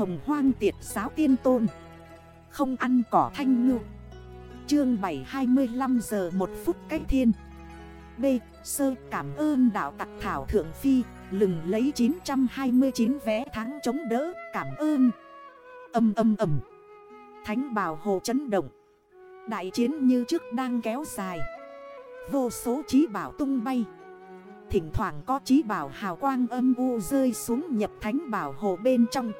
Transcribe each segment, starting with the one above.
hồng hoang tiệt giáo tiên tôn. Không ăn cỏ thanh ngư. Chương 725 giờ 1 phút cách thiên. B. Sơ cảm ơn đạo tặc thảo thượng phi, Lừng lấy 929 vé tháng chống đỡ, Cảm ơn. Âm âm âm. Thánh bào hồ chấn động. Đại chiến như trước đang kéo dài. Vô số trí bảo tung bay. Thỉnh thoảng có trí bảo hào quang âm u rơi xuống nhập thánh bảo hồ bên trong.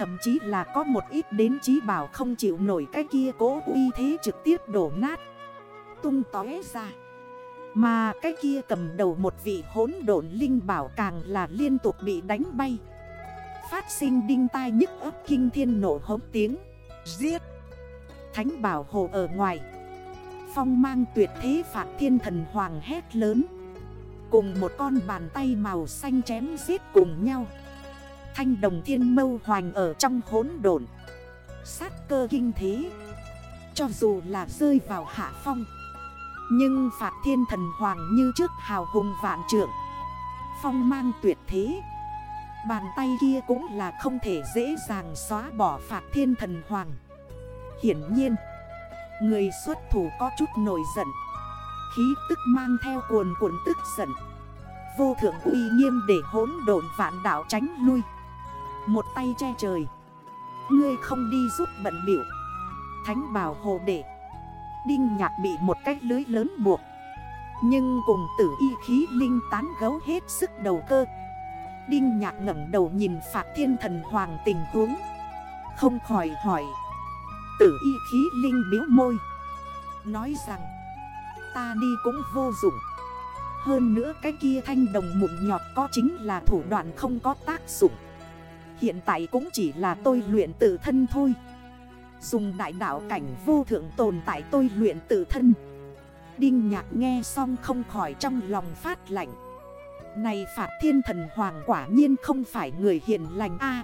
Thậm chí là có một ít đến trí bảo không chịu nổi cái kia cố uy thế trực tiếp đổ nát. Tung tói ra. Mà cái kia cầm đầu một vị hốn độn linh bảo càng là liên tục bị đánh bay. Phát sinh đinh tai nhức ấp kinh thiên nổ hống tiếng. Giết. Thánh bảo hồ ở ngoài. Phong mang tuyệt thế phạt thiên thần hoàng hét lớn. Cùng một con bàn tay màu xanh chém giết cùng nhau. Thanh đồng thiên mâu hoành ở trong hốn đồn Sát cơ kinh thế. Cho dù là rơi vào hạ phong. Nhưng phạt thiên thần hoàng như trước hào hùng vạn trượng. Phong mang tuyệt thế. Bàn tay kia cũng là không thể dễ dàng xóa bỏ phạt thiên thần hoàng. Hiển nhiên, Người xuất thủ có chút nổi giận. Khí tức mang theo cuồn cuộn tức giận. Vô thượng uy nghiêm để hỗn độn vạn đảo tránh lui. Một tay che trời. Ngươi không đi giúp bận biểu. Thánh bảo hồ đệ. Đinh nhạc bị một cách lưới lớn buộc. Nhưng cùng tử y khí linh tán gấu hết sức đầu cơ. Đinh nhạc ngẩng đầu nhìn Phạt Thiên Thần Hoàng tình huống. Không khỏi hỏi. Tử y khí linh biếu môi. Nói rằng, Ta đi cũng vô dụng. Hơn nữa cái kia thanh đồng mụn nhọt có chính là thủ đoạn không có tác dụng. Hiện tại cũng chỉ là tôi luyện tự thân thôi. Dùng đại đạo cảnh vô thượng tồn tại tôi luyện tự thân. Đinh nhạc nghe xong không khỏi trong lòng phát lạnh. Này phạt thiên thần hoàng quả nhiên không phải người hiền lành a.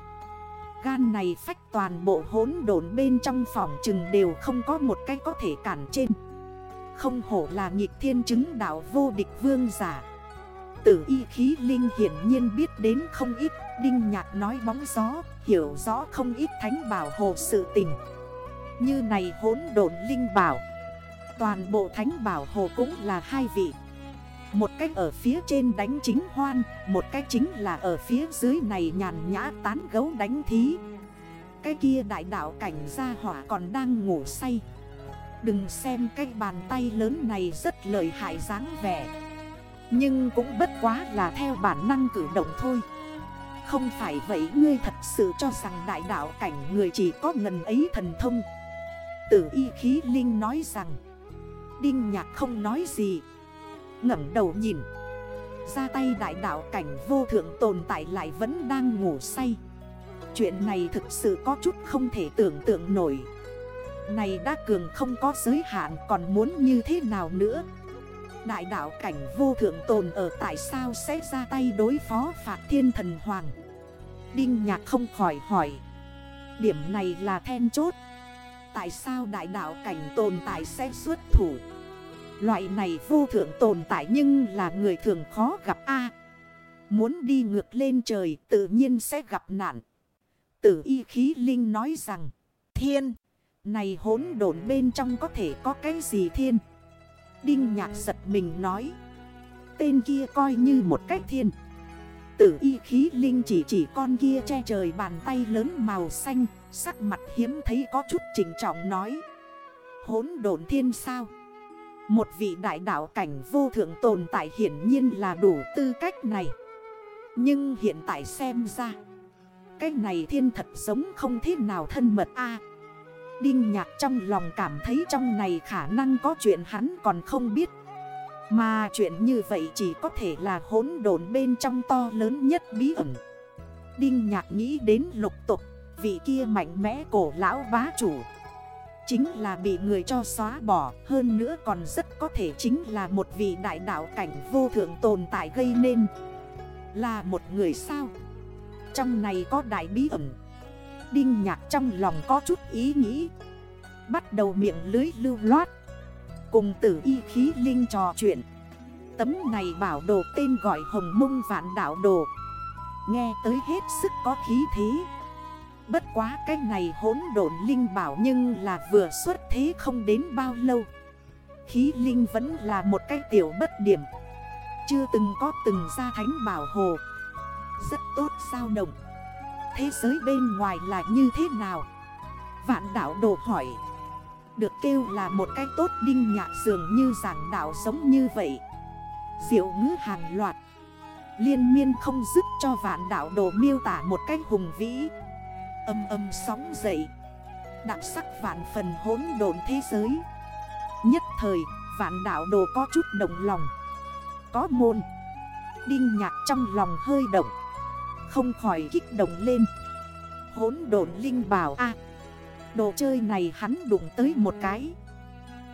Gan này phách toàn bộ hốn đồn bên trong phòng chừng đều không có một cái có thể cản trên. Không hổ là nhịp thiên chứng đạo vô địch vương giả. Tử y khí linh hiển nhiên biết đến không ít. Đinh nhạc nói bóng gió, Hiểu rõ không ít thánh bảo hộ sự tình. Như này hốn đồn linh bảo, Toàn bộ thánh bảo hộ cũng là hai vị. Một cách ở phía trên đánh chính hoan, Một cách chính là ở phía dưới này nhàn nhã tán gấu đánh thí. Cái kia đại đạo cảnh gia hỏa còn đang ngủ say. Đừng xem cái bàn tay lớn này rất lợi hại dáng vẻ. Nhưng cũng bất quá là theo bản năng cử động thôi. Không phải vậy ngươi thật sự cho rằng đại đạo cảnh người chỉ có ngần ấy thần thông. Tử y khí linh nói rằng, Đinh nhạc không nói gì. ngẩng đầu nhìn, Ra tay đại đạo cảnh vô thượng tồn tại lại vẫn đang ngủ say. Chuyện này thực sự có chút không thể tưởng tượng nổi. Này đã cường không có giới hạn còn muốn như thế nào nữa? Đại đạo cảnh vô thượng tồn ở tại sao sẽ ra tay đối phó phạt thiên thần hoàng? Đinh nhạc không khỏi hỏi. Điểm này là then chốt. Tại sao đại đạo cảnh tồn tại sẽ xuất thủ? Loại này vô thượng tồn tại nhưng là người thường khó gặp a. Muốn đi ngược lên trời tự nhiên sẽ gặp nạn. Tử y khí linh nói rằng, Thiên, Này hốn đồn bên trong có thể có cái gì thiên? Đinh nhạc giật mình nói. Tên kia coi như một cách thiên. Tử y khí linh chỉ chỉ con kia che trời bàn tay lớn màu xanh, Sắc mặt hiếm thấy có chút chỉnh trọng nói. Hốn độn thiên sao? Một vị đại đạo cảnh vô thượng tồn tại hiển nhiên là đủ tư cách này. Nhưng hiện tại xem ra, Cái này thiên thật giống không thế nào thân mật a. Đinh nhạc trong lòng cảm thấy trong này khả năng có chuyện hắn còn không biết. Mà chuyện như vậy chỉ có thể là hỗn độn bên trong to lớn nhất bí ẩn. Đinh nhạc nghĩ đến lục tục, Vị kia mạnh mẽ cổ lão bá chủ. Chính là bị người cho xóa bỏ, Hơn nữa còn rất có thể chính là một vị đại đạo cảnh vô thượng tồn tại gây nên. Là một người sao? Trong này có đại bí ẩn. Đinh nhạc trong lòng có chút ý nghĩ. Bắt đầu miệng lưới lưu loát. Cùng tử y khí linh trò chuyện. Tấm này bảo đồ tên gọi hồng mông vạn đảo đồ. Nghe tới hết sức có khí thế. Bất quá cái này hỗn độn linh bảo nhưng là vừa xuất thế không đến bao lâu. Khí linh vẫn là một cái tiểu bất điểm. Chưa từng có từng ra thánh bảo hồ. Rất tốt sao động. Thế giới bên ngoài là như thế nào? Vạn đảo đồ hỏi. Được kêu là một cái tốt đinh nhạc dường như giảng đảo giống như vậy. Diệu ngữ hàng loạt. Liên miên không dứt cho vạn đảo đồ miêu tả một cách hùng vĩ. Âm âm sóng dậy. Đặc sắc vạn phần hỗn độn thế giới. Nhất thời, vạn đảo đồ có chút động lòng. Có môn. Đinh nhạc trong lòng hơi động. Không khỏi kích động lên. Hốn đồn linh bảo a. Đồ chơi này hắn đụng tới một cái.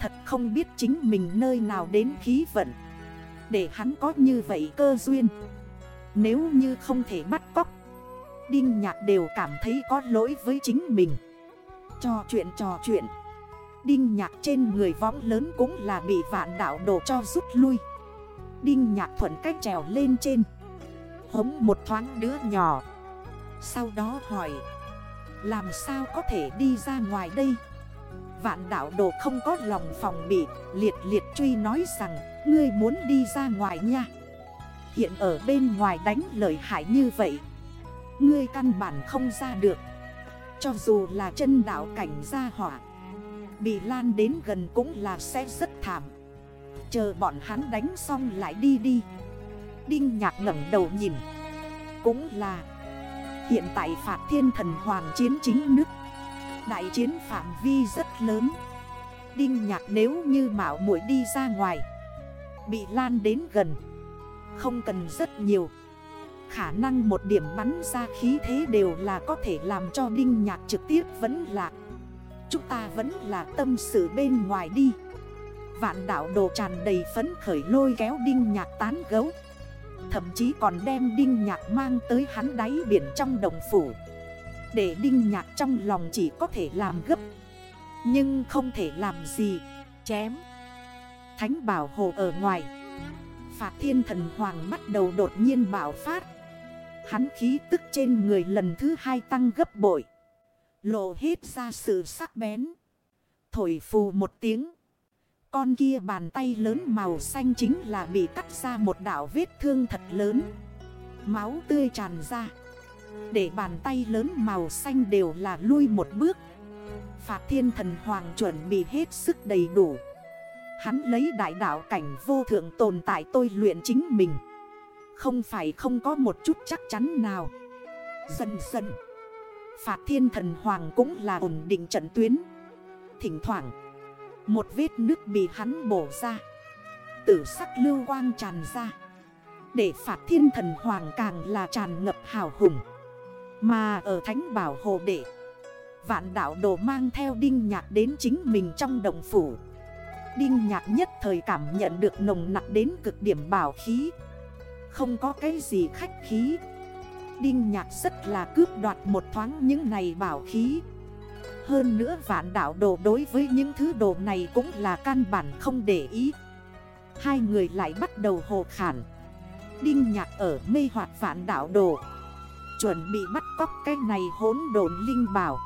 Thật không biết chính mình nơi nào đến khí vận. Để hắn có như vậy cơ duyên. Nếu như không thể bắt cóc, Đinh nhạc đều cảm thấy có lỗi với chính mình. Trò chuyện trò chuyện. Đinh nhạc trên người võng lớn cũng là bị vạn đảo đồ cho rút lui. Đinh nhạc thuận cách trèo lên trên. Hống một thoáng đứa nhỏ. Sau đó hỏi, Làm sao có thể đi ra ngoài đây? Vạn đảo đồ không có lòng phòng bị, Liệt liệt truy nói rằng, Ngươi muốn đi ra ngoài nha. Hiện ở bên ngoài đánh lời hại như vậy, Ngươi căn bản không ra được. Cho dù là chân đảo cảnh ra hỏa, Bị lan đến gần cũng là sẽ rất thảm. Chờ bọn hắn đánh xong lại đi đi. Đinh nhạc ngẩn đầu nhìn. Cũng là. Hiện tại phạt thiên thần hoàng chiến chính nước. Đại chiến phạm vi rất lớn. Đinh nhạc nếu như mạo muội đi ra ngoài. Bị lan đến gần. Không cần rất nhiều. Khả năng một điểm bắn ra khí thế đều là có thể làm cho đinh nhạc trực tiếp vẫn lạc Chúng ta vẫn là tâm sự bên ngoài đi. Vạn đảo đồ tràn đầy phấn khởi lôi kéo đinh nhạc tán gấu. Thậm chí còn đem đinh nhạc mang tới hắn đáy biển trong đồng phủ Để đinh nhạc trong lòng chỉ có thể làm gấp, Nhưng không thể làm gì, Chém Thánh bảo hồ ở ngoài, Phạt thiên thần hoàng bắt đầu đột nhiên bảo phát Hắn khí tức trên người lần thứ hai tăng gấp bội, Lộ hết ra sự sắc bén. Thổi phù một tiếng. Con kia bàn tay lớn màu xanh chính là bị cắt ra một đảo vết thương thật lớn. Máu tươi tràn ra. Để bàn tay lớn màu xanh đều là lui một bước. Phạt thiên thần hoàng chuẩn bị hết sức đầy đủ. Hắn lấy đại đạo cảnh vô thượng tồn tại tôi luyện chính mình. Không phải không có một chút chắc chắn nào. Dần dần. Phạt thiên thần hoàng cũng là ổn định trận tuyến Thỉnh thoảng một vết nước bị hắn bổ ra. Tử sắc lưu quang tràn ra. Để phạt thiên thần hoàng càng là tràn ngập hào hùng. Mà ở thánh bảo hồ đệ, Vạn đảo đồ mang theo đinh nhạc đến chính mình trong đồng phủ. Đinh nhạc nhất thời cảm nhận được nồng nặng đến cực điểm bảo khí. Không có cái gì khách khí. Đinh nhạc rất là cướp đoạt một thoáng những này bảo khí. Hơn nữa vạn đảo đồ đối với những thứ đồ này cũng là căn bản không để ý. Hai người lại bắt đầu hồ khản. Đinh nhạc ở mê hoạt vạn đảo đồ. Chuẩn bị bắt cóc cái này hốn đồn linh bảo.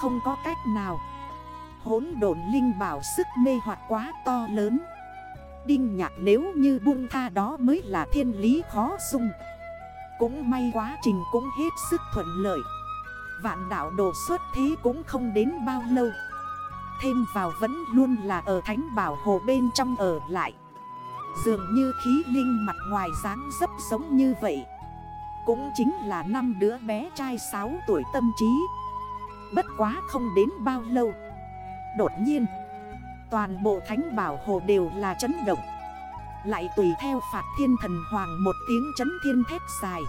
Không có cách nào. Hốn đồn linh bảo sức mê hoạt quá to lớn. Đinh nhạc nếu như buông tha đó mới là thiên lý khó dung. Cũng may quá trình cũng hết sức thuận lợi. Vạn đảo đồ xuất thế cũng không đến bao lâu. Thêm vào vẫn luôn là ở thánh bảo hồ bên trong ở lại. Dường như khí linh mặt ngoài dáng dấp giống như vậy. Cũng chính là năm đứa bé trai 6 tuổi tâm trí. Bất quá không đến bao lâu. Đột nhiên, Toàn bộ thánh bảo hồ đều là chấn động. Lại tùy theo phạt thiên thần hoàng một tiếng chấn thiên thép dài.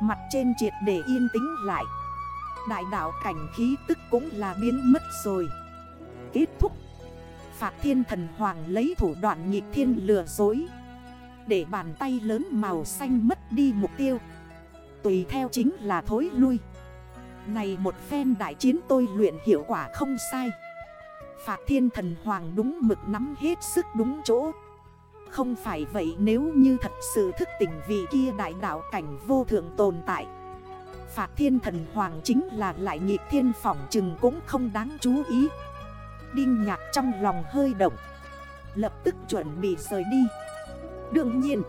Mặt trên triệt để yên tĩnh lại. Đại đạo cảnh khí tức cũng là biến mất rồi. Kết thúc. Phạt thiên thần hoàng lấy thủ đoạn nhịp thiên lừa dối. Để bàn tay lớn màu xanh mất đi mục tiêu. Tùy theo chính là thối lui. Này một phen đại chiến tôi luyện hiệu quả không sai. Phạt thiên thần hoàng đúng mực nắm hết sức đúng chỗ. Không phải vậy nếu như thật sự thức tỉnh vị kia đại đạo cảnh vô thượng tồn tại phạt thiên thần hoàng chính là lại nhịp thiên phỏng chừng cũng không đáng chú ý. Đinh nhạc trong lòng hơi động. Lập tức chuẩn bị rời đi. Đương nhiên,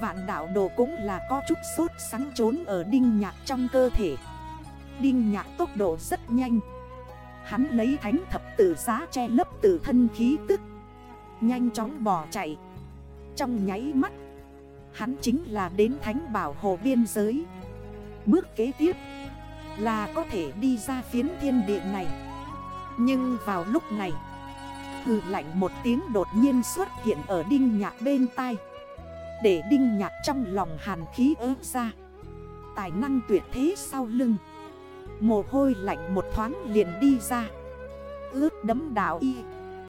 Vạn đảo đồ cũng là có chút sốt sáng trốn ở đinh nhạc trong cơ thể. Đinh nhạc tốc độ rất nhanh. Hắn lấy thánh thập tử giá che lấp tử thân khí tức. Nhanh chóng bỏ chạy. Trong nháy mắt, Hắn chính là đến thánh bảo hồ biên giới. Bước kế tiếp Là có thể đi ra phiến thiên địa này. Nhưng vào lúc này, Hừ lạnh một tiếng đột nhiên xuất hiện ở đinh nhạc bên tai. Để đinh nhạc trong lòng hàn khí ớt ra. Tài năng tuyệt thế sau lưng. Mồ hôi lạnh một thoáng liền đi ra. Ướt đấm đảo y.